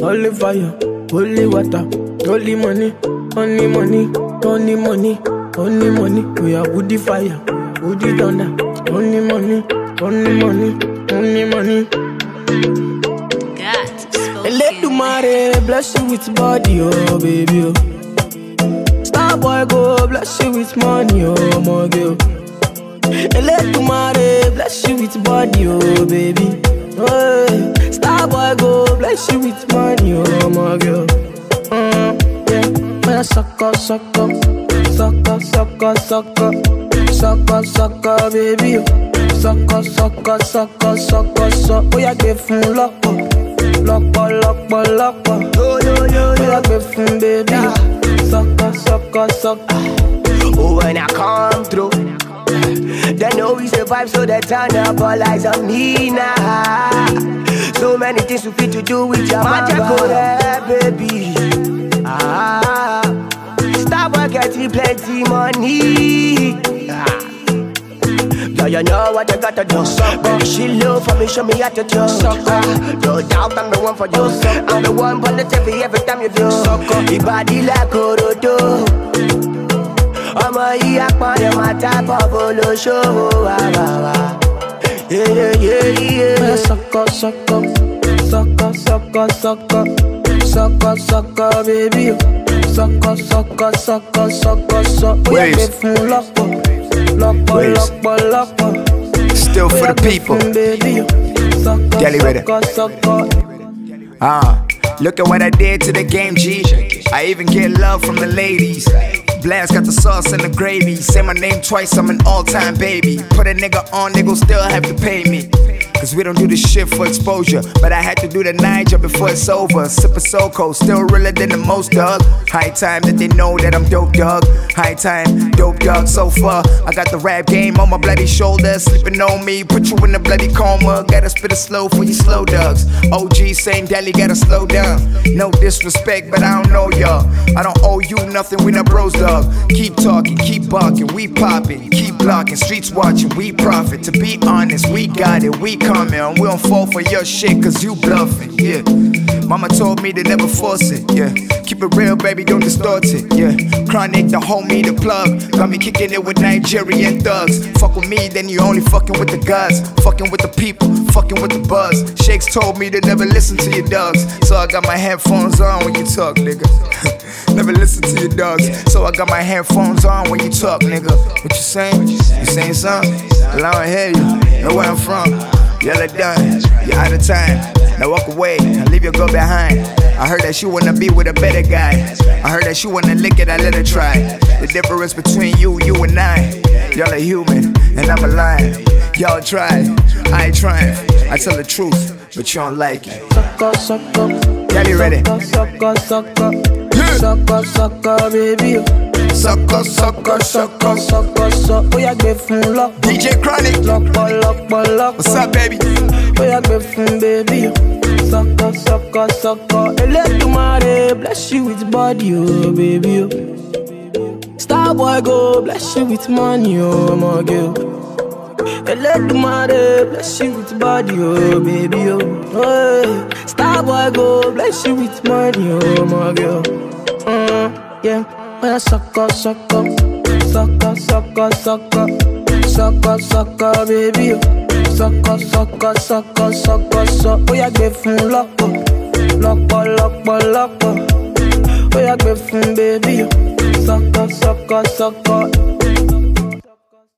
Holy fire, holy water, holy money, only money, only money, only money. We are woody fire, woody thunder, only money, only money, only money. God, Let spoken. mare bless you with body, oh baby. Oh. Star boy go bless you with money, oh my girl. Oh. Elédùmarè bless you with body, oh baby. Oh, Star boy go bless you with money, oh my girl. Mm, yeah, when I suck up, suck up, suck up, suck up, suck up, suck up, suck up, baby. oh. Suck up, suck up, suck up, suck up, suck. Oh yeah, give fun lọ́pọ̀, lọ́pọ̀, lọ́pọ̀, lọ́pọ̀. Yo, yo, yo, Oh yeah, give fun baby. Suck up, suck up, suck up. Oh, when I come through, they know we survive, so they turn up all eyes on me now. So many things we fit to do with your magic, oh yeah, baby. Ah, stop getting plenty money. Ah. Yeah, you know what you gotta do. Baby, she low for me, show me how to do. Ah, No doubt I'm the one for you. I'm the one for the TV every time you do. Your body like Orodo. Suck up, suck up, suck up, suck up, suck up, suck up, baby. Suck up, suck up, suck up, suck up, suck up. Oh yeah, Waves. give fun lọ́pọ̀, lọ́pọ̀, Waves. lọ́pọ̀, uh, lọ́pọ̀. Uh. Still for yeah, the give people. fun, baby. Suck up, Gelly with it. suck up, suck up. Ah, look at what I did to the game, G. I even get love from the ladies. Blast got the sauce and the gravy. Say my name twice, I'm an all time baby. Put a nigga on, they gon' still have to pay me. Cause we don't do this shit for exposure. But I had to do the Niger before it's over. Sip of Soko, still realer than the most, dog. High time that they know that I'm dope, dog. High time, dope, dog. So far, I got the rap game on my bloody shoulder. Sleeping on me, put you in a bloody coma. Gotta spit it slow for you slow dogs. OG saying Dally gotta slow down. No disrespect, but I don't know y'all. I don't owe you nothing, we not bros, dog. Keep talking, keep barking, we popping. Keep blocking, streets watching, we profit. To be honest, we got it, we coming. We don't fall for your shit, cause you bluffing, yeah. Mama told me to never force it, yeah. Keep it real, baby, don't distort it, yeah. Chronic, the homie, the plug. Got me kicking it with Nigerian thugs. Fuck with me, then you only fucking with the gods. Fucking with the people, fucking with the buzz. Shakes told me to never listen to your dogs. So I got my headphones on when you talk, nigga. never listen to your dogs. So I got my headphones on when you talk, nigga. What you saying? You saying something? Well, I don't hear you. Know where I'm from. Yellow done. You're out of time. Now walk away and leave your girl behind. I heard that she wanna be with a better guy. I heard that she wanna lick it, I let her try. The difference between you, you and I. Y'all are human and I'm a lion. Y'all try, I ain't trying. I tell the truth, but you don't like it. Suck up, suck up. Y'all be ready? Suck up, suck up, Yeah. suck up, baby. Sucker, sucker, sucker. Suck up, suck up. Oh give fun lọ́pọ̀, DJ Chronic, lọ́pọ̀, lọ́pọ̀, lọ́pọ̀. what's up, baby? Oh yeah, gbé fún o. Sọkọ sọkọ sọkọ. Elédùmarè bless you with body o baby o. Star boy go bless you with money o ọmọge o. Elédùmarè bless you with body o baby o. Hey. Star boy go bless you with money o ọmọge o. Mm, yeah. Oya sọkọ sọkọ. Sọkọ sọkọ sọkọ. Sọkọ sọkọ baby o. Sọkọ sọkọ sọkọ sọkọ sọ. Ó yá gbé fún lọ́pọ̀. Lọ́pọ̀ lọ́pọ̀ lọ́pọ̀. Ó yá gbé fún o. Sọkọ sọkọ sọkọ.